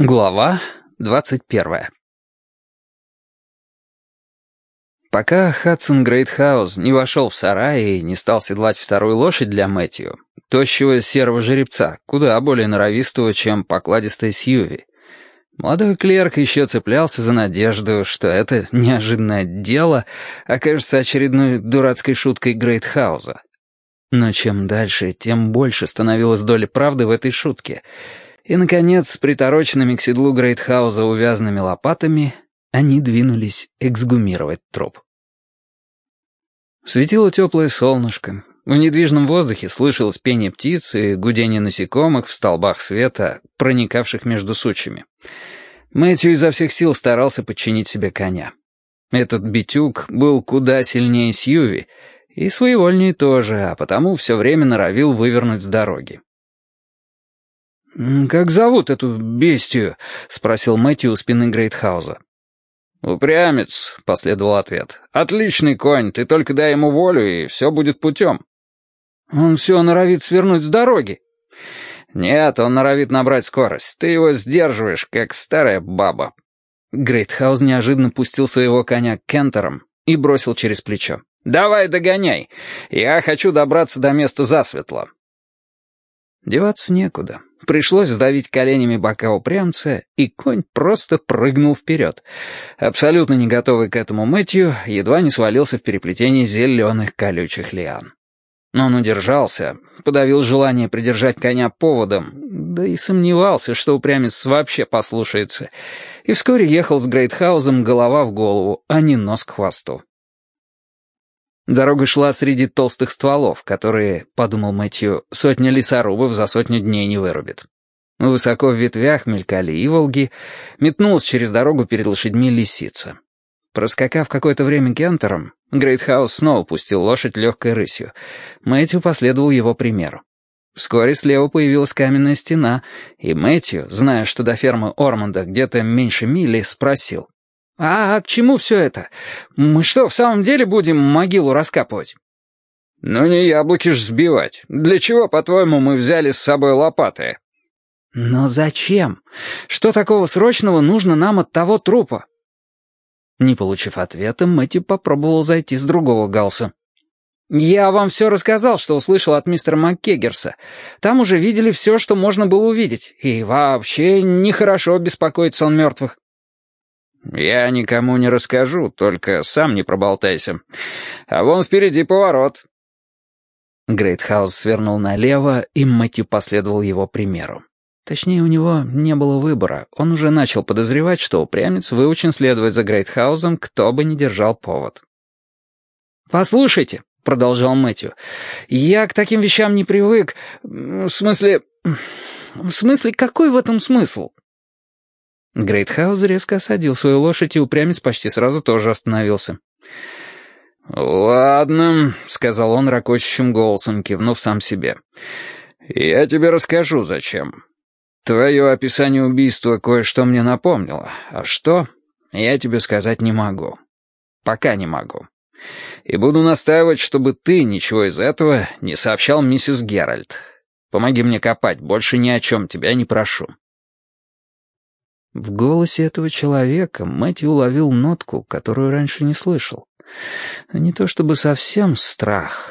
Глава двадцать первая Пока Хадсон Грейтхаус не вошел в сарай и не стал седлать вторую лошадь для Мэтью, тощего серого жеребца, куда более норовистого, чем покладистая Сьюви, молодой клерк еще цеплялся за надежду, что это неожиданное дело окажется очередной дурацкой шуткой Грейтхауза. Но чем дальше, тем больше становилась доля правды в этой шутке — и, наконец, с притороченными к седлу Грейтхауза увязанными лопатами, они двинулись эксгумировать труп. Светило теплое солнышко. В недвижном воздухе слышалось пение птиц и гудение насекомых в столбах света, проникавших между сучьями. Мэтью изо всех сил старался подчинить себе коня. Этот битюк был куда сильнее Сьюви, и своевольнее тоже, а потому все время норовил вывернуть с дороги. «Как зовут эту бестию?» — спросил Мэтью у спины Грейтхауза. «Упрямец», — последовал ответ. «Отличный конь, ты только дай ему волю, и все будет путем». «Он все норовит свернуть с дороги». «Нет, он норовит набрать скорость. Ты его сдерживаешь, как старая баба». Грейтхауз неожиданно пустил своего коня кентером и бросил через плечо. «Давай догоняй. Я хочу добраться до места засветло». Деваться некуда. Пришлось сдавить коленями бока упрямца, и конь просто прыгнул вперед. Абсолютно не готовый к этому Мэтью, едва не свалился в переплетении зеленых колючих лиан. Но он удержался, подавил желание придержать коня поводом, да и сомневался, что упрямец вообще послушается, и вскоре ехал с Грейтхаузом голова в голову, а не нос к хвосту. Дорога шла среди толстых стволов, которые, подумал Мэтью, сотня лесорубов за сотню дней не вырубит. Высоко в ветвях мелькали иволги, метнулась через дорогу перед лошадьми лисица. Проскакав какое-то время кентером, Грейтхаус снова пустил лошадь легкой рысью. Мэтью последовал его примеру. Вскоре слева появилась каменная стена, и Мэтью, зная, что до фермы Ормонда где-то меньше мили, спросил. «А к чему все это? Мы что, в самом деле будем могилу раскапывать?» «Ну не яблоки ж сбивать. Для чего, по-твоему, мы взяли с собой лопаты?» «Но зачем? Что такого срочного нужно нам от того трупа?» Не получив ответа, Мэтью попробовал зайти с другого галса. «Я вам все рассказал, что услышал от мистера МакКеггерса. Там уже видели все, что можно было увидеть. И вообще нехорошо беспокоиться он мертвых». «Я никому не расскажу, только сам не проболтайся. А вон впереди поворот». Грейтхаус свернул налево, и Мэтью последовал его примеру. Точнее, у него не было выбора. Он уже начал подозревать, что упрямец выучен следовать за Грейтхаузом, кто бы ни держал повод. «Послушайте», — продолжал Мэтью, — «я к таким вещам не привык. В смысле... В смысле, какой в этом смысл?» Грейтхаус резко осадил свою лошадь, и упрямец почти сразу тоже остановился. «Ладно», — сказал он ракочущим голосом, кивнув сам себе. «Я тебе расскажу, зачем. Твое описание убийства кое-что мне напомнило. А что, я тебе сказать не могу. Пока не могу. И буду настаивать, чтобы ты ничего из этого не сообщал миссис Геральт. Помоги мне копать, больше ни о чем тебя не прошу». В голосе этого человека Мэтью уловил нотку, которую раньше не слышал. Не то чтобы совсем страх,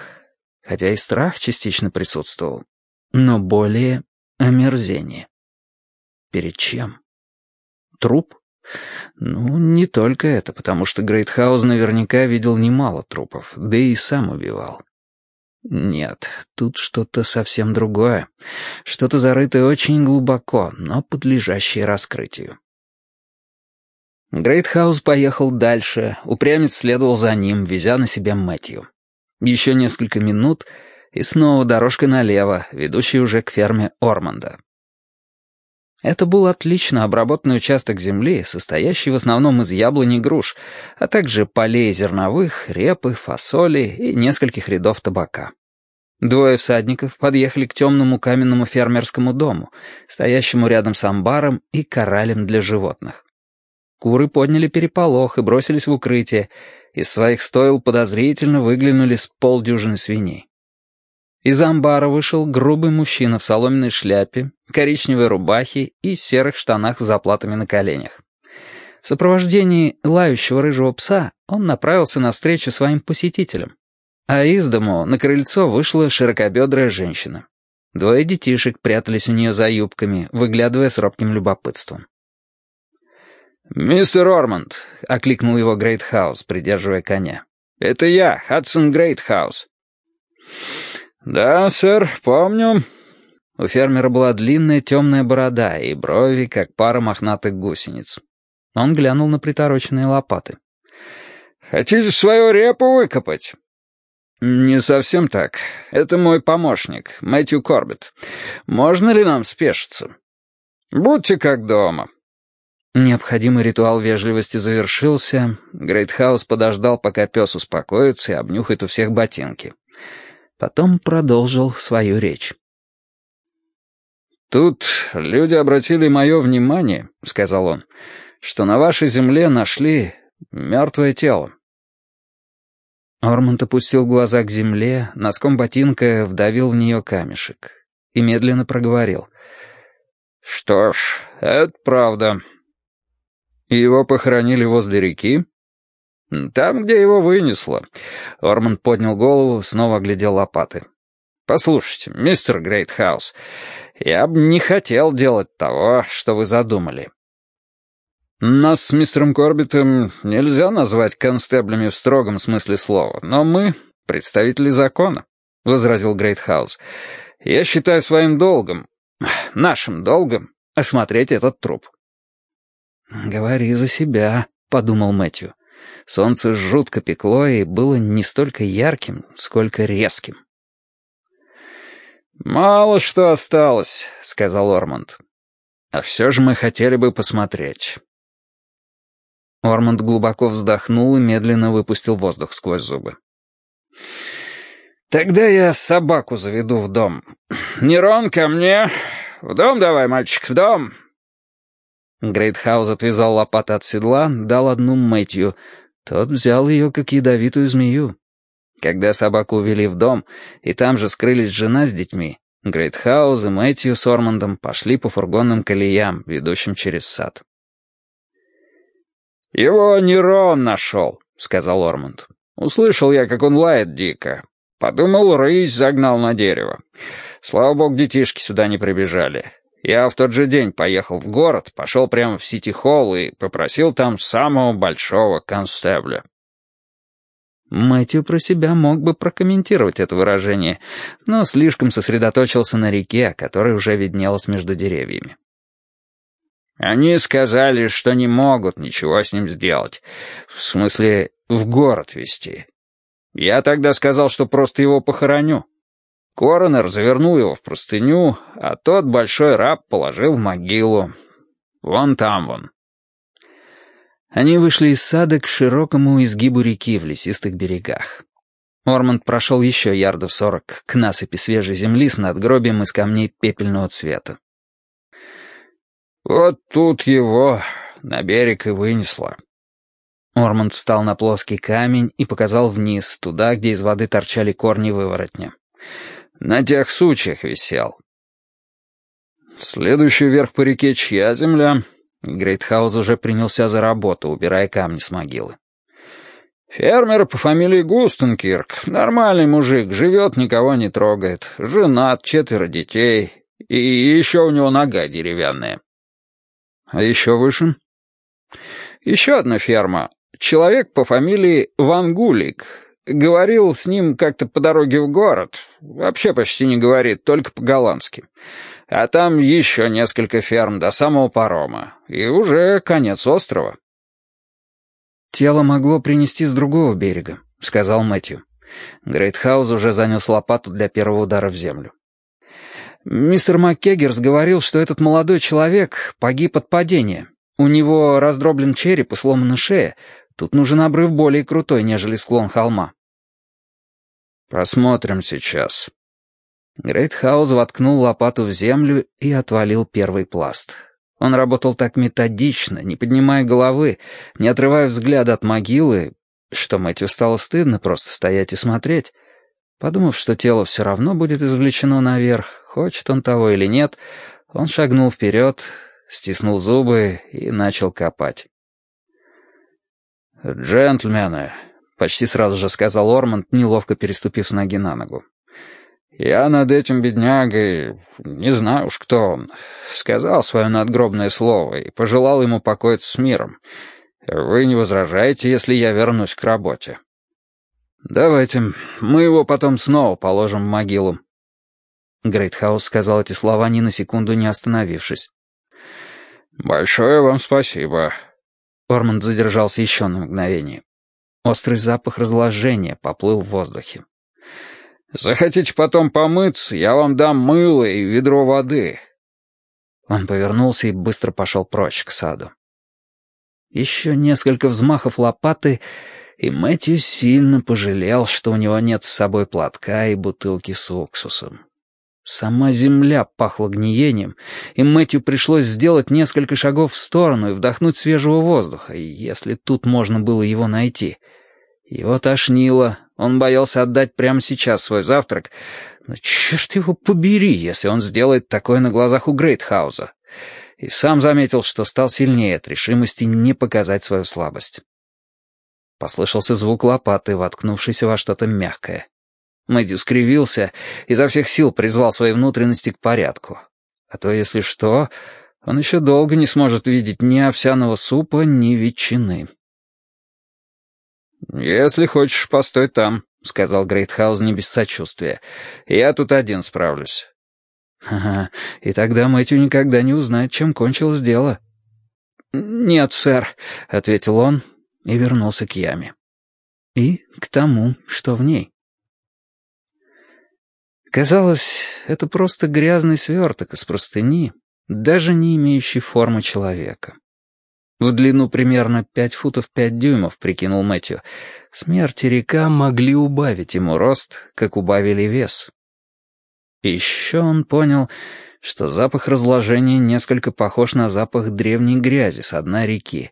хотя и страх частично присутствовал, но более омерзение. Перед чем? Труп? Ну, не только это, потому что Грейтхаус наверняка видел немало трупов, да и сам убивал. Нет, тут что-то совсем другое. Что-то зарытое очень глубоко, но подлежащее раскрытию. Грейтхаус поехал дальше, упрямец следовал за ним, везя на себя Мэтью. Еще несколько минут, и снова дорожка налево, ведущая уже к ферме Орманда. Это был отлично обработанный участок земли, состоящий в основном из яблони и груш, а также полей зерновых, репы, фасоли и нескольких рядов табака. Двое всадников подъехали к темному каменному фермерскому дому, стоящему рядом с амбаром и коралем для животных. Куры подняли переполох и бросились в укрытие. Из своих стоил подозрительно выглянули с полдюжины свиней. Из амбара вышел грубый мужчина в соломенной шляпе, коричневой рубахе и серых штанах с заплатами на коленях. В сопровождении лающего рыжего пса он направился навстречу своим посетителям. А из дому на крыльцо вышла широкобедрая женщина. Двое детишек прятались у нее за юбками, выглядывая с робким любопытством. «Мистер Ормонд», — окликнул его Грейтхаус, придерживая коня. «Это я, Хадсон Грейтхаус». «Да, сэр, помню». У фермера была длинная темная борода и брови, как пара мохнатых гусениц. Он глянул на притороченные лопаты. «Хотите свою репу выкопать?» «Не совсем так. Это мой помощник, Мэтью Корбет. Можно ли нам спешиться?» «Будьте как дома». Необходимый ритуал вежливости завершился. Грейтхаус подождал, пока пес успокоится и обнюхает у всех ботинки. Потом продолжил свою речь. «Тут люди обратили мое внимание», — сказал он, — «что на вашей земле нашли мертвое тело. Ормонд опустил глаза к земле, носком ботинка вдавил в нее камешек и медленно проговорил. «Что ж, это правда. Его похоронили возле реки?» «Там, где его вынесло». Ормонд поднял голову, снова оглядел лопаты. «Послушайте, мистер Грейтхаус, я бы не хотел делать того, что вы задумали. Нас с мистером Корбитом нельзя назвать констеблями в строгом смысле слова, но мы — представители закона, — возразил Грейтхаус. Я считаю своим долгом, нашим долгом, осмотреть этот труп. «Говори за себя», — подумал Мэтью. Солнце жутко пекло и было не столько ярким, сколько резким. «Мало что осталось», — сказал Ормонд. «А все же мы хотели бы посмотреть». Ормонд глубоко вздохнул и медленно выпустил воздух сквозь зубы. «Тогда я собаку заведу в дом. Нерон, ко мне! В дом давай, мальчик, в дом!» Грейтхаус отвязал лопаты от седла, дал одну Мэтью. Тот взял ее, как ядовитую змею. Когда собаку увели в дом, и там же скрылись жена с детьми, Грейтхаус и Мэтью с Ормондом пошли по фургонным колеям, ведущим через сад. «Его Нерон нашел», — сказал Ормонд. «Услышал я, как он лает дико. Подумал, рысь загнал на дерево. Слава богу, детишки сюда не прибежали. Я в тот же день поехал в город, пошел прямо в Сити-холл и попросил там самого большого констебля». Мэтью про себя мог бы прокомментировать это выражение, но слишком сосредоточился на реке, которая уже виднелась между деревьями. Они сказали, что не могут ничего с ним сделать. В смысле, в город везти. Я тогда сказал, что просто его похороню. Коронер завернул его в простыню, а тот большой раб положил в могилу. Вон там вон. Они вышли из сада к широкому изгибу реки в лесистых берегах. Ормонд прошел еще ярдов сорок к насыпи свежей земли с надгробием из камней пепельного цвета. «Вот тут его на берег и вынесло». Ормонд встал на плоский камень и показал вниз, туда, где из воды торчали корни выворотня. «На тех сучьях висел». «Следующий вверх по реке чья земля?» Грейтхаус уже принялся за работу, убирая камни с могилы. «Фермер по фамилии Густенкирк. Нормальный мужик, живет, никого не трогает. Женат, четверо детей. И еще у него нога деревянная. А еще выше? Еще одна ферма. Человек по фамилии Вангулик. Говорил с ним как-то по дороге в город. Вообще почти не говорит, только по-голландски. А там еще несколько ферм до самого парома. И уже конец острова. «Тело могло принести с другого берега», — сказал Мэтью. Грейтхаус уже занес лопату для первого удара в землю. Мистер МакКеггерс говорил, что этот молодой человек погиб от падения. У него раздроблен череп и сломана шея. Тут нужен обрыв более крутой, нежели склон холма. «Посмотрим сейчас». Грейтхаус воткнул лопату в землю и отвалил первый пласт. Он работал так методично, не поднимая головы, не отрывая взгляда от могилы, что Мэтью стало стыдно просто стоять и смотреть. Подумав, что тело все равно будет извлечено наверх, хочет он того или нет, он шагнул вперед, стиснул зубы и начал копать. «Джентльмены», — почти сразу же сказал Орманд, неловко переступив с ноги на ногу. «Я над этим беднягой, не знаю уж кто он, сказал свое надгробное слово и пожелал ему покоиться с миром. Вы не возражаете, если я вернусь к работе?» «Давайте, мы его потом снова положим в могилу». Грейтхаус сказал эти слова ни на секунду не остановившись. «Большое вам спасибо». Орманд задержался еще на мгновение. Острый запах разложения поплыл в воздухе. «Захотите потом помыться, я вам дам мыло и ведро воды». Он повернулся и быстро пошел прочь к саду. Еще несколько взмахов лопаты, и Мэтью сильно пожалел, что у него нет с собой платка и бутылки с уксусом. Сама земля пахла гниением, и Мэтью пришлось сделать несколько шагов в сторону и вдохнуть свежего воздуха, если тут можно было его найти. Его тошнило, он боялся отдать прямо сейчас свой завтрак, но черт его побери, если он сделает такое на глазах у Грейтхауза. И сам заметил, что стал сильнее от решимости не показать свою слабость. Послышался звук лопаты, воткнувшейся во что-то мягкое. Мэдью скривился, изо всех сил призвал свои внутренности к порядку. А то, если что, он еще долго не сможет видеть ни овсяного супа, ни ветчины. «Если хочешь, постой там», — сказал Грейтхаус не без сочувствия. «Я тут один справлюсь». «Ага, и тогда Мэтью никогда не узнает, чем кончилось дело». «Нет, сэр», — ответил он и вернулся к яме. И к тому, что в ней. Казалось, это просто грязный сверток из простыни, даже не имеющий формы человека. В длину примерно пять футов пять дюймов, прикинул Мэтью. Смерть и река могли убавить ему рост, как убавили вес. еще он понял, что запах разложения несколько похож на запах древней грязи с дна реки,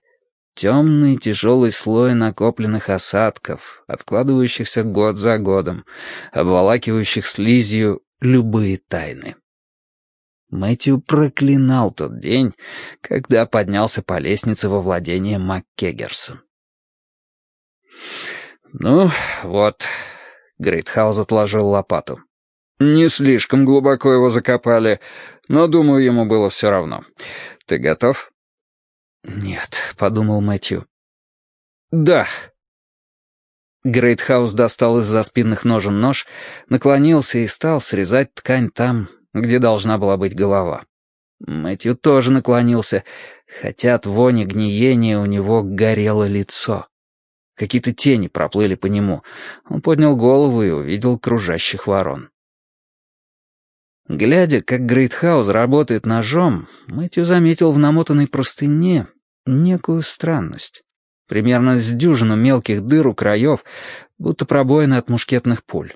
Темный тяжелый слой накопленных осадков, откладывающихся год за годом, обволакивающих слизью любые тайны. Мэтью проклинал тот день, когда поднялся по лестнице во владение МакКеггерсом. «Ну, вот», — Грейтхаус отложил лопату. «Не слишком глубоко его закопали, но, думаю, ему было все равно. Ты готов?» «Нет», — подумал Мэтью. «Да». Грейтхаус достал из-за спинных ножен нож, наклонился и стал срезать ткань там, где должна была быть голова. Мэтью тоже наклонился, хотя от вони гниения у него горело лицо. Какие-то тени проплыли по нему. Он поднял голову и увидел кружащих ворон. Глядя, как Грейтхаус работает ножом, Мэтью заметил в намотанной простыне некую странность. Примерно с дюжину мелких дыр у краев, будто пробоины от мушкетных пуль.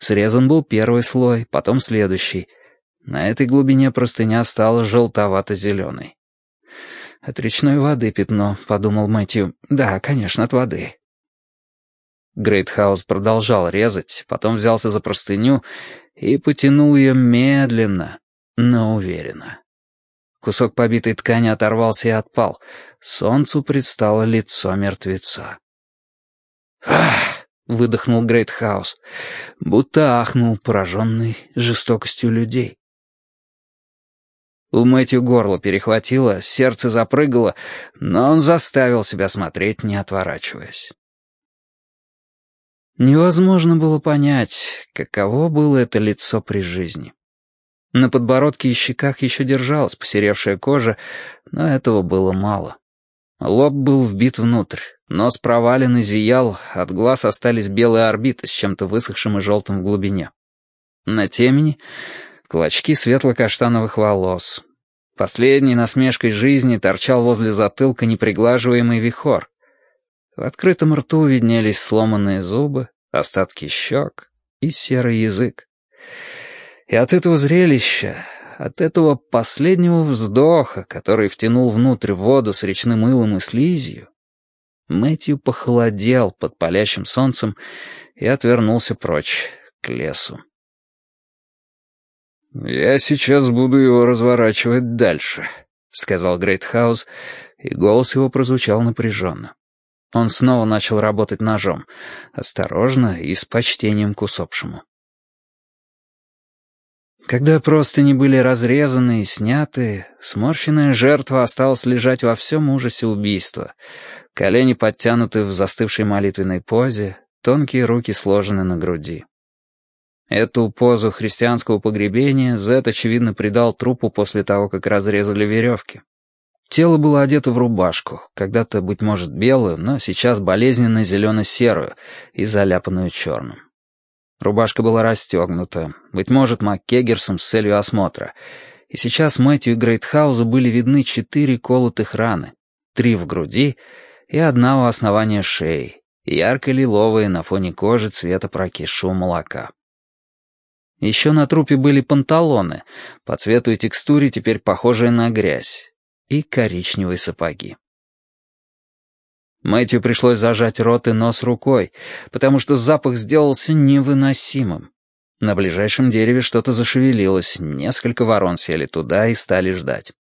Срезан был первый слой, потом следующий. На этой глубине простыня стала желтовато-зеленой. «От речной воды пятно», — подумал Мэтью. «Да, конечно, от воды». Грейтхаус продолжал резать, потом взялся за простыню и потянул ее медленно, но уверенно. Кусок побитой ткани оторвался и отпал. Солнцу предстало лицо мертвеца. «Ах!» — выдохнул Грейтхаус, будто ахнул, пораженный жестокостью людей. У Мэтью горло перехватило, сердце запрыгало, но он заставил себя смотреть, не отворачиваясь. Невозможно было понять, каково было это лицо при жизни. На подбородке и щеках еще держалась посеревшая кожа, но этого было мало. Лоб был вбит внутрь, нос провален и зиял, от глаз остались белые орбиты с чем-то высохшим и желтым в глубине. На темени — клочки светло-каштановых волос. Последней насмешкой жизни торчал возле затылка неприглаживаемый вихор. В открытом рту виднелись сломанные зубы, остатки щек и серый язык. И от этого зрелища, от этого последнего вздоха, который втянул внутрь воду с речным илом и слизью, Мэтью похолодел под палящим солнцем и отвернулся прочь, к лесу. «Я сейчас буду его разворачивать дальше», — сказал Грейтхаус, и голос его прозвучал напряженно. Он снова начал работать ножом, осторожно и с почтением к усопшему. Когда простыни были разрезаны и сняты, сморщенная жертва осталась лежать во всем ужасе убийства. Колени подтянуты в застывшей молитвенной позе, тонкие руки сложены на груди. Эту позу христианского погребения Зет, очевидно, придал трупу после того, как разрезали веревки. Тело было одето в рубашку, когда-то, быть может, белую, но сейчас болезненно зелено-серую и заляпанную черным. Рубашка была расстегнута, быть может, МакКеггерсом с целью осмотра. И сейчас Мэтью и Грейтхаузу были видны четыре колотых раны, три в груди и одна у основания шеи, ярко-лиловые на фоне кожи цвета прокисшего молока. Еще на трупе были панталоны, по цвету и текстуре теперь похожие на грязь, и коричневые сапоги. Мэтью пришлось зажать рот и нос рукой, потому что запах сделался невыносимым. На ближайшем дереве что-то зашевелилось, несколько ворон сели туда и стали ждать.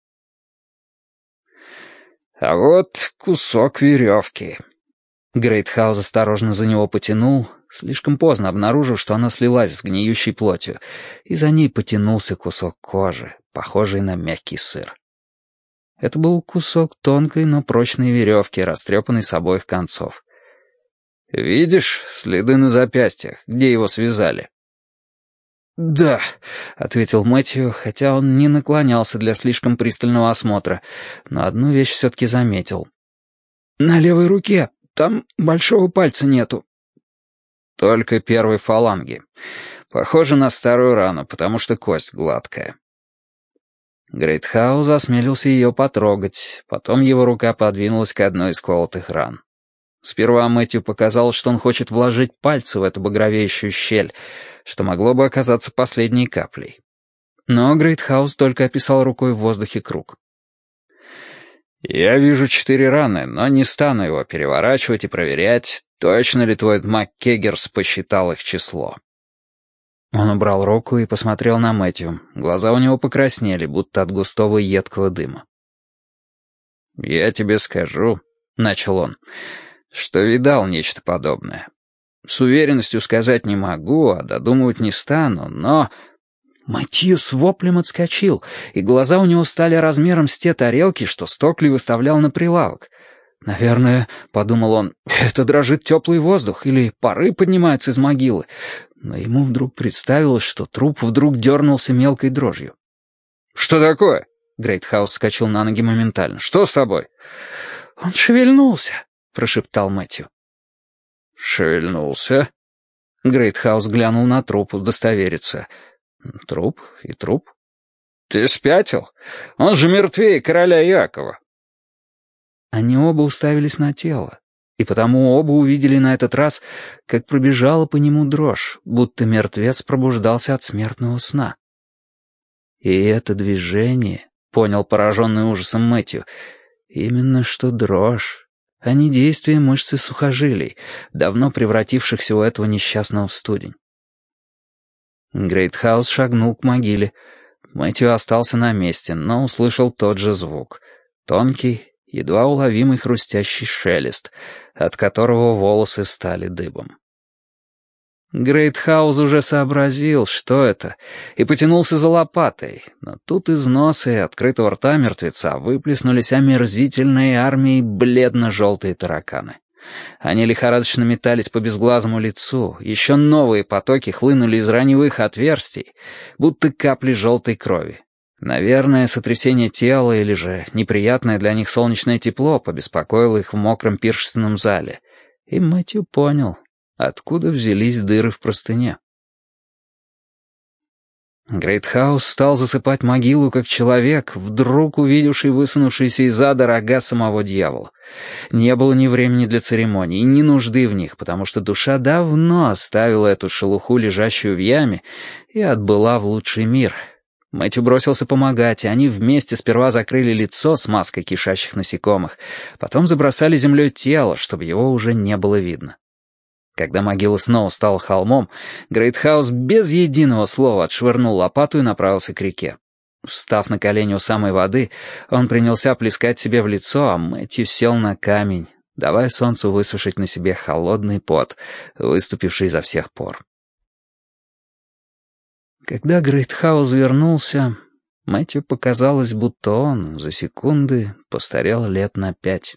«А вот кусок веревки». Грейтхаус осторожно за него потянул, слишком поздно обнаружив, что она слилась с гниющей плотью, и за ней потянулся кусок кожи, похожий на мягкий сыр. Это был кусок тонкой, но прочной веревки, растрепанной с обоих концов. «Видишь следы на запястьях, где его связали?» «Да», — ответил Мэтью, хотя он не наклонялся для слишком пристального осмотра, но одну вещь все-таки заметил. «На левой руке. Там большого пальца нету». «Только первой фаланги. Похоже на старую рану, потому что кость гладкая». Грейтхаус осмелился ее потрогать, потом его рука подвинулась к одной из колотых ран. Сперва Мэтью показалось, что он хочет вложить пальцы в эту багровеющую щель, что могло бы оказаться последней каплей. Но Грейтхаус только описал рукой в воздухе круг. «Я вижу четыре раны, но не стану его переворачивать и проверять, точно ли твой МакКеггерс посчитал их число. Он убрал руку и посмотрел на Мэтью. Глаза у него покраснели, будто от густого едкого дыма. «Я тебе скажу», — начал он, — «что видал нечто подобное. С уверенностью сказать не могу, а додумывать не стану, но...» Матью с воплем отскочил, и глаза у него стали размером с те тарелки, что Стокли выставлял на прилавок. «Наверное, — подумал он, — это дрожит теплый воздух, или пары поднимаются из могилы но ему вдруг представилось, что труп вдруг дернулся мелкой дрожью. «Что такое?» Грейтхаус вскочил на ноги моментально. «Что с тобой?» «Он шевельнулся», — прошептал Мэтью. «Шевельнулся?» Грейтхаус глянул на труп, удостовериться. «Труп и труп». «Ты спятил? Он же мертвее короля Якова». Они оба уставились на тело и потому оба увидели на этот раз, как пробежала по нему дрожь, будто мертвец пробуждался от смертного сна. И это движение, понял пораженный ужасом Мэтью, именно что дрожь, а не действие мышцы сухожилий, давно превратившихся у этого несчастного в студень. Грейтхаус шагнул к могиле. Мэтью остался на месте, но услышал тот же звук. Тонкий, едва уловимый хрустящий шелест, от которого волосы встали дыбом. Грейтхаус уже сообразил, что это, и потянулся за лопатой, но тут из носа и открытого рта мертвеца выплеснулись омерзительные армии бледно-желтые тараканы. Они лихорадочно метались по безглазому лицу, еще новые потоки хлынули из раневых отверстий, будто капли желтой крови. Наверное, сотрясение тела или же неприятное для них солнечное тепло побеспокоило их в мокром пиршественном зале. И Мэтью понял, откуда взялись дыры в простыне. Грейтхаус стал засыпать могилу как человек, вдруг увидевший высунувшийся из ада рога самого дьявола. Не было ни времени для церемоний, ни нужды в них, потому что душа давно оставила эту шелуху, лежащую в яме, и отбыла в лучший мир — Мэтью бросился помогать, и они вместе сперва закрыли лицо с маской кишащих насекомых, потом забросали землей тело, чтобы его уже не было видно. Когда могила снова стала холмом, Грейтхаус без единого слова отшвырнул лопату и направился к реке. Встав на колени у самой воды, он принялся плескать себе в лицо, а Мэтью сел на камень, давая солнцу высушить на себе холодный пот, выступивший изо всех пор. Когда Грейтхаус вернулся, Мэтью показалось, будто он за секунды постарел лет на пять.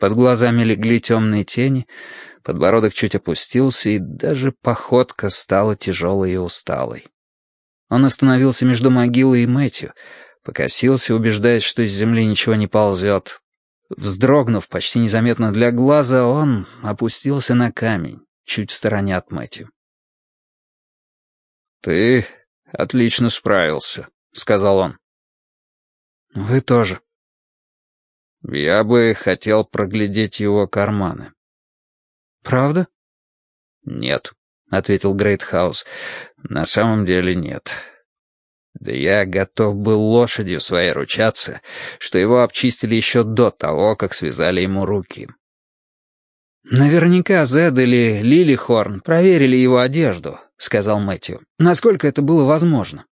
Под глазами легли темные тени, подбородок чуть опустился, и даже походка стала тяжелой и усталой. Он остановился между могилой и Мэтью, покосился, убеждаясь, что из земли ничего не ползет. Вздрогнув почти незаметно для глаза, он опустился на камень, чуть в стороне от Мэтью. «Ты отлично справился», — сказал он. «Вы тоже». «Я бы хотел проглядеть его карманы». «Правда?» «Нет», — ответил Грейтхаус. «На самом деле нет. Да я готов был лошадью своей ручаться, что его обчистили еще до того, как связали ему руки». «Наверняка Зед или Лилихорн проверили его одежду», — сказал Мэтью. «Насколько это было возможно?»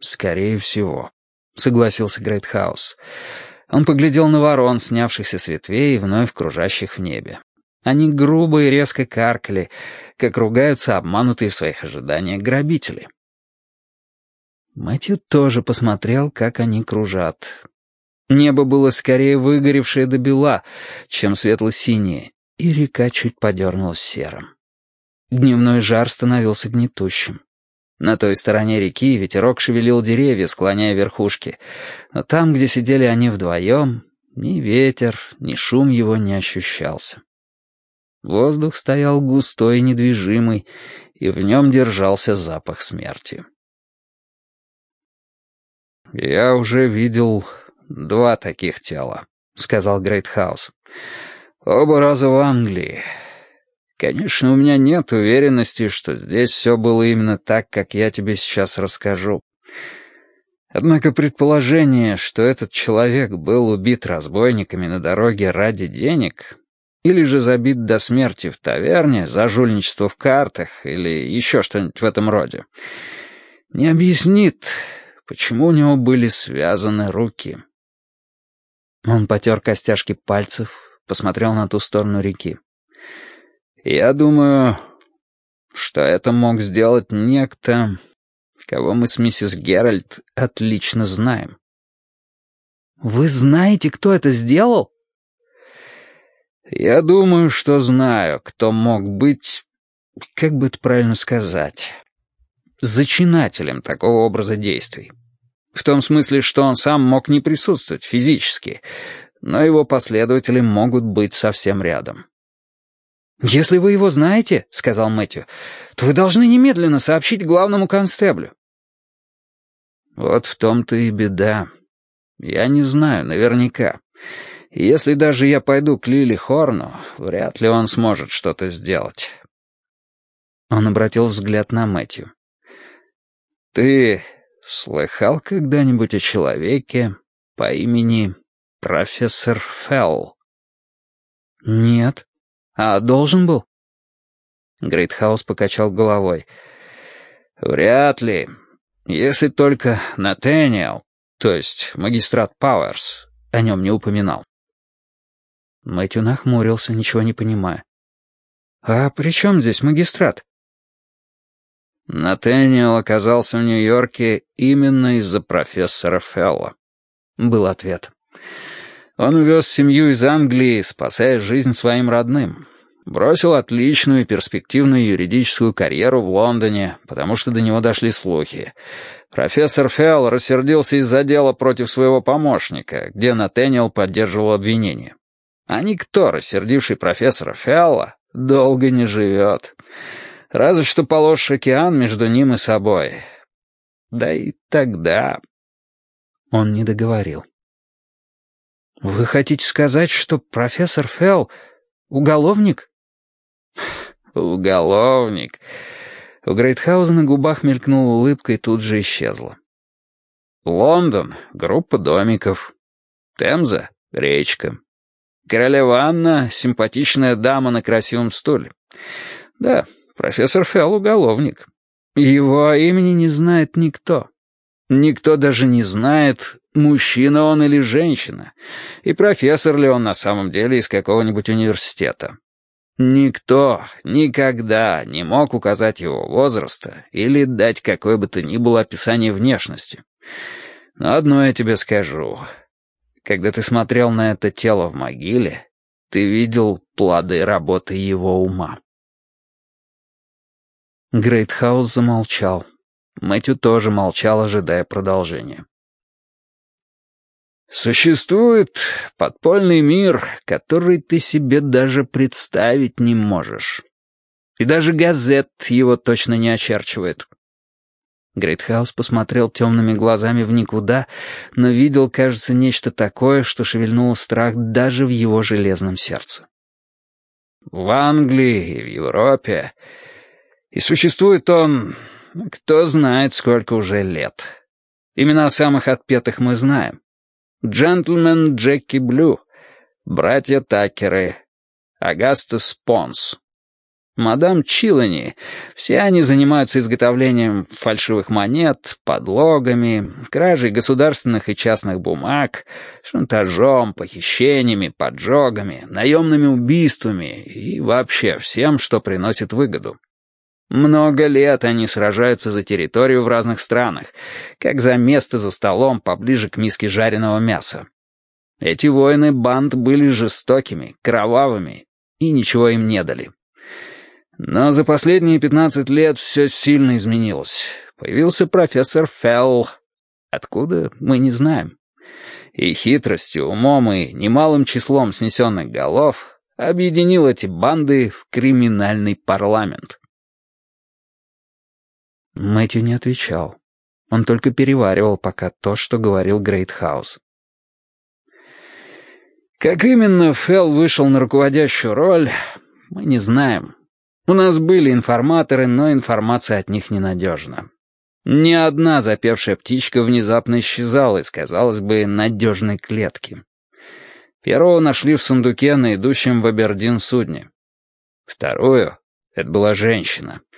«Скорее всего», — согласился Грейтхаус. Он поглядел на ворон, снявшихся с ветвей и вновь кружащих в небе. Они грубо и резко каркали, как ругаются обманутые в своих ожиданиях грабители. Мэтью тоже посмотрел, как они кружат. Небо было скорее выгоревшее до бела, чем светло-синее, и река чуть подернулась серым. Дневной жар становился гнетущим. На той стороне реки ветерок шевелил деревья, склоняя верхушки, но там, где сидели они вдвоем, ни ветер, ни шум его не ощущался. Воздух стоял густой и недвижимый, и в нем держался запах смерти. «Я уже видел два таких тела», — сказал Грейтхаус. «Оба раза в Англии. Конечно, у меня нет уверенности, что здесь все было именно так, как я тебе сейчас расскажу. Однако предположение, что этот человек был убит разбойниками на дороге ради денег, или же забит до смерти в таверне за жульничество в картах или еще что-нибудь в этом роде. Не объяснит, почему у него были связаны руки. Он потер костяшки пальцев, посмотрел на ту сторону реки. «Я думаю, что это мог сделать некто, кого мы с миссис Геральт отлично знаем». «Вы знаете, кто это сделал?» Я думаю, что знаю, кто мог быть, как бы это правильно сказать, зачинателем такого образа действий. В том смысле, что он сам мог не присутствовать физически, но его последователи могут быть совсем рядом. «Если вы его знаете, — сказал Мэтью, — то вы должны немедленно сообщить главному констеблю». «Вот в том-то и беда. Я не знаю наверняка если даже я пойду к Лили Хорну, вряд ли он сможет что-то сделать. Он обратил взгляд на Мэтью. «Ты слыхал когда-нибудь о человеке по имени профессор Фелл?» «Нет. А должен был?» Грейтхаус покачал головой. «Вряд ли. Если только Натэниэл, то есть магистрат Пауэрс, о нем не упоминал. Мэтью нахмурился, ничего не понимая. «А при чем здесь магистрат?» «Натэниэл оказался в Нью-Йорке именно из-за профессора Фелла», — был ответ. «Он увез семью из Англии, спасая жизнь своим родным. Бросил отличную и перспективную юридическую карьеру в Лондоне, потому что до него дошли слухи. Профессор Фелл рассердился из-за дела против своего помощника, где Натэниэл поддерживал обвинение. А никто, рассердивший профессора Фиала, долго не живет. Разве что положишь океан между ним и собой. Да и тогда... Он не договорил. «Вы хотите сказать, что профессор Фелл — уголовник?» «Уголовник? У Грейтхауза на губах мелькнула улыбка и тут же исчезла. Лондон — группа домиков. Темза — речка. Королева Анна — симпатичная дама на красивом стуле. Да, профессор Фелл — уголовник. Его имени не знает никто. Никто даже не знает, мужчина он или женщина, и профессор ли он на самом деле из какого-нибудь университета. Никто никогда не мог указать его возраста или дать какое бы то ни было описание внешности. Но одно я тебе скажу. Когда ты смотрел на это тело в могиле, ты видел плоды работы его ума. Грейтхаус замолчал. Мэтью тоже молчал, ожидая продолжения. «Существует подпольный мир, который ты себе даже представить не можешь. И даже газет его точно не очерчивает». Грейтхаус посмотрел темными глазами в никуда, но видел, кажется, нечто такое, что шевельнуло страх даже в его железном сердце. «В Англии и в Европе. И существует он кто знает, сколько уже лет. Имена самых отпетых мы знаем. Джентльмен Джеки Блю, братья Такеры, Агастас Понс, мадам Чилани. Все они занимаются изготовлением фальшивых монет, подлогами, кражей государственных и частных бумаг, шантажом, похищениями, поджогами, наемными убийствами и вообще всем, что приносит выгоду. Много лет они сражаются за территорию в разных странах, как за место за столом поближе к миске жареного мяса. Эти воины банд были жестокими, кровавыми и ничего им не дали. Но за последние 15 лет все сильно изменилось. Появился профессор Фелл. Откуда, мы не знаем. И хитростью, умом и немалым числом снесенных голов объединил эти банды в криминальный парламент. Мэтью не отвечал. Он только переваривал пока то, что говорил Грейтхаус. Как именно Фелл вышел на руководящую роль, мы не знаем. У нас были информаторы, но информация от них ненадежна. Ни одна запевшая птичка внезапно исчезала из, казалось бы, надежной клетки. Первого нашли в сундуке на идущем в Абердин судне. Вторую — это была женщина —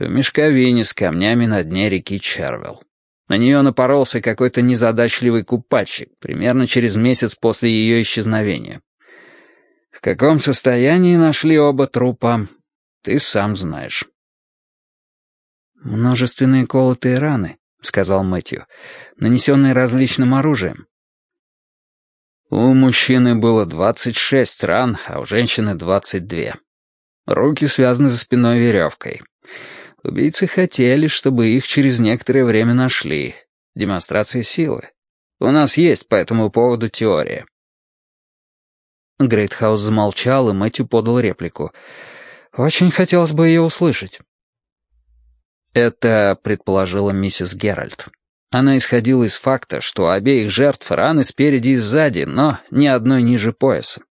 в мешковине с камнями на дне реки Червелл. На нее напоролся какой-то незадачливый купальщик, примерно через месяц после ее исчезновения. В каком состоянии нашли оба трупа, ты сам знаешь. «Множественные колотые раны», — сказал Мэтью, нанесенные различным оружием. У мужчины было двадцать шесть ран, а у женщины двадцать две. Руки связаны за спиной веревкой. Убийцы хотели, чтобы их через некоторое время нашли. Демонстрация силы. У нас есть по этому поводу теория. Грейтхаус замолчал, и Мэтью подал реплику. «Очень хотелось бы ее услышать». Это предположила миссис Геральт. Она исходила из факта, что у обеих жертв раны спереди и сзади, но ни одной ниже пояса.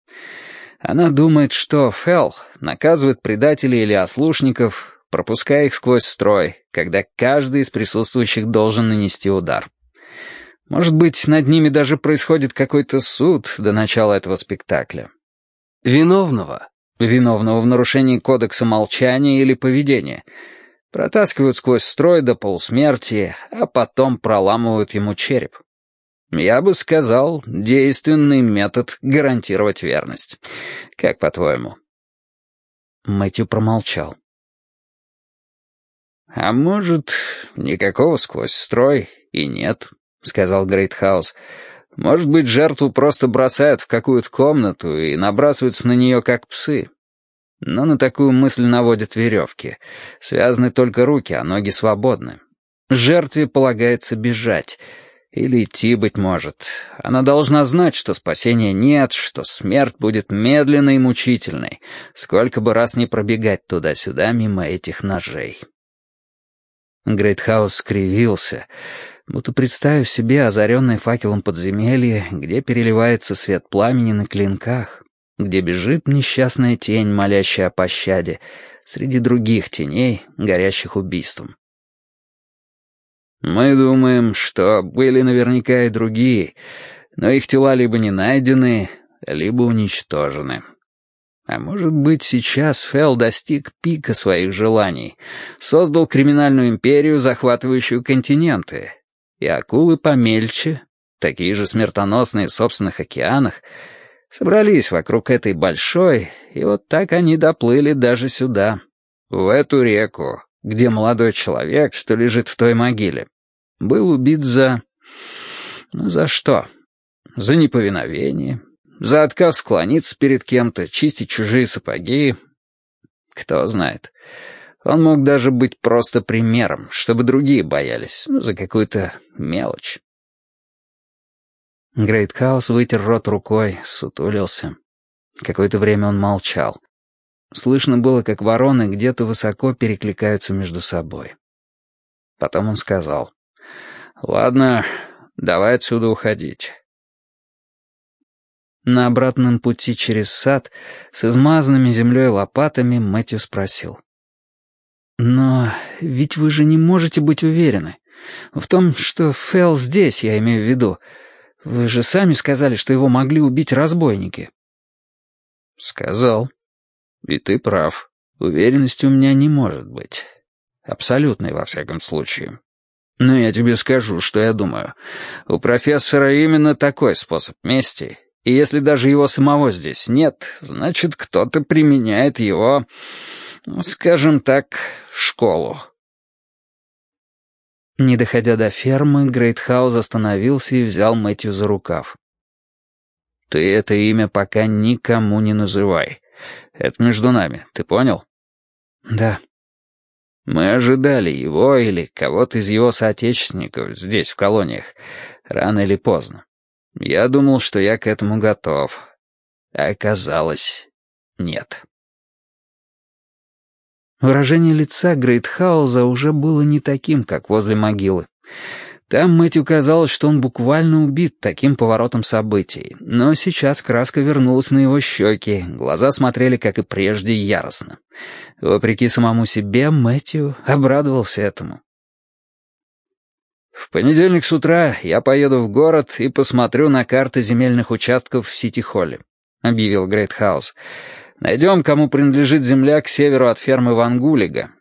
Она думает, что Фелл наказывает предателей или ослушников, пропуская их сквозь строй, когда каждый из присутствующих должен нанести удар. Может быть, над ними даже происходит какой-то суд до начала этого спектакля. Виновного, виновного в нарушении кодекса молчания или поведения, протаскивают сквозь строй до полусмерти, а потом проламывают ему череп. Я бы сказал, действенный метод гарантировать верность. Как по-твоему? Мэтью промолчал. «А может, никакого сквозь строй и нет», — сказал Грейтхаус. «Может быть, жертву просто бросают в какую-то комнату и набрасываются на нее как псы. Но на такую мысль наводят веревки. Связаны только руки, а ноги свободны. Жертве полагается бежать». Или идти, быть может. Она должна знать, что спасения нет, что смерть будет медленной и мучительной, сколько бы раз не пробегать туда-сюда мимо этих ножей. Грейтхаус скривился, будто представив себе озаренное факелом подземелье, где переливается свет пламени на клинках, где бежит несчастная тень, молящая о пощаде, среди других теней, горящих убийством. Мы думаем, что были наверняка и другие, но их тела либо не найдены, либо уничтожены. А может быть, сейчас Фелл достиг пика своих желаний, создал криминальную империю, захватывающую континенты, и акулы помельче, такие же смертоносные в собственных океанах, собрались вокруг этой большой, и вот так они доплыли даже сюда, в эту реку, где молодой человек, что лежит в той могиле, был убит за... Ну, за что? За неповиновение, за отказ склониться перед кем-то, чистить чужие сапоги. Кто знает. Он мог даже быть просто примером, чтобы другие боялись, ну, за какую-то мелочь. Грейтхаус вытер рот рукой, сутулился. Какое-то время он молчал. Слышно было, как вороны где-то высоко перекликаются между собой. Потом он сказал, «Ладно, давай отсюда уходить». На обратном пути через сад с измазанными землей лопатами Мэтью спросил. «Но ведь вы же не можете быть уверены. В том, что Фэл здесь, я имею в виду. Вы же сами сказали, что его могли убить разбойники». «Сказал. И ты прав. Уверенности у меня не может быть. Абсолютной, во всяком случае. Но я тебе скажу, что я думаю. У профессора именно такой способ мести, и если даже его самого здесь нет, значит, кто-то применяет его, ну, скажем так, школу. Не доходя до фермы, Грейтхаус остановился и взял Мэтью за рукав. «Ты это имя пока никому не называй. Это между нами, ты понял?» «Да». Мы ожидали его или кого-то из его соотечественников здесь, в колониях, рано или поздно. Я думал, что я к этому готов. А оказалось, нет. Выражение лица Грейтхауза уже было не таким, как возле могилы. Там Мэтью казалось, что он буквально убит таким поворотом событий, но сейчас краска вернулась на его щеки, глаза смотрели, как и прежде, яростно. Вопреки самому себе, Мэтью обрадовался этому. «В понедельник с утра я поеду в город и посмотрю на карты земельных участков в Сити-Холле», — объявил Грейтхаус. «Найдем, кому принадлежит земля к северу от фермы Вангулига,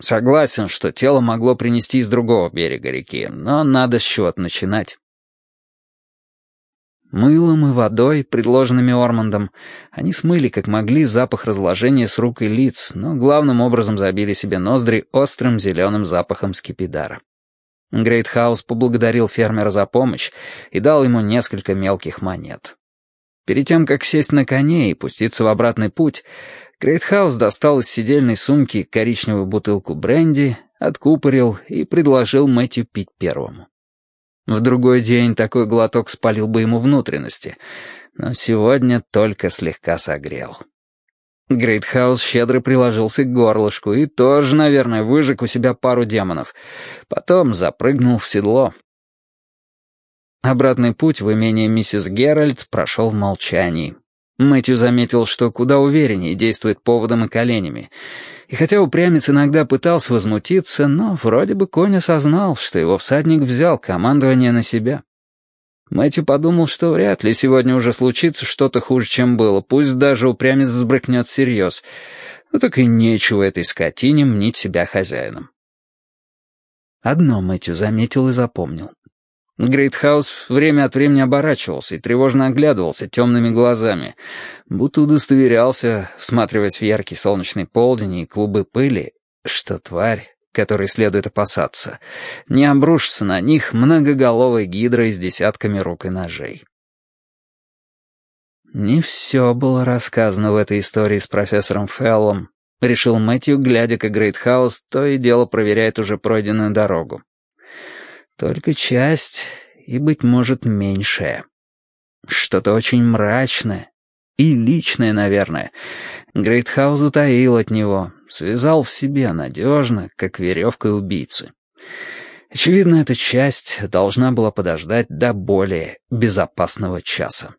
Согласен, что тело могло принести из другого берега реки, но надо с чего-то начинать. Мылом и водой, предложенными Ормандом, они смыли как могли запах разложения с рук и лиц, но главным образом забили себе ноздри острым зеленым запахом скипидара. Грейтхаус поблагодарил фермера за помощь и дал ему несколько мелких монет. Перед тем, как сесть на коне и пуститься в обратный путь, Грейтхаус достал из сидельной сумки коричневую бутылку бренди, откупорил и предложил Мэтью пить первому. В другой день такой глоток спалил бы ему внутренности, но сегодня только слегка согрел. Грейтхаус щедро приложился к горлышку и тоже, наверное, выжег у себя пару демонов. Потом запрыгнул в седло. Обратный путь в имение миссис Геральт прошел в молчании. Мэтью заметил, что куда увереннее действует поводом и коленями. И хотя упрямец иногда пытался возмутиться, но вроде бы конь осознал, что его всадник взял командование на себя. Мэтью подумал, что вряд ли сегодня уже случится что-то хуже, чем было, пусть даже упрямец сбрыкнет всерьез. Ну так и нечего этой скотине мнить себя хозяином. Одно Мэтью заметил и запомнил. Грейтхаус время от времени оборачивался и тревожно оглядывался темными глазами, будто удостоверялся, всматриваясь в яркий солнечный полдень и клубы пыли, что тварь, которой следует опасаться, не обрушится на них многоголовой гидрой с десятками рук и ножей. Не все было рассказано в этой истории с профессором Феллом, решил Мэтью, глядя, как Грейтхаус то и дело проверяет уже пройденную дорогу. Только часть и, быть может, меньшая. Что-то очень мрачное и личное, наверное. Грейтхаус утаил от него, связал в себе надежно, как веревкой убийцы. Очевидно, эта часть должна была подождать до более безопасного часа.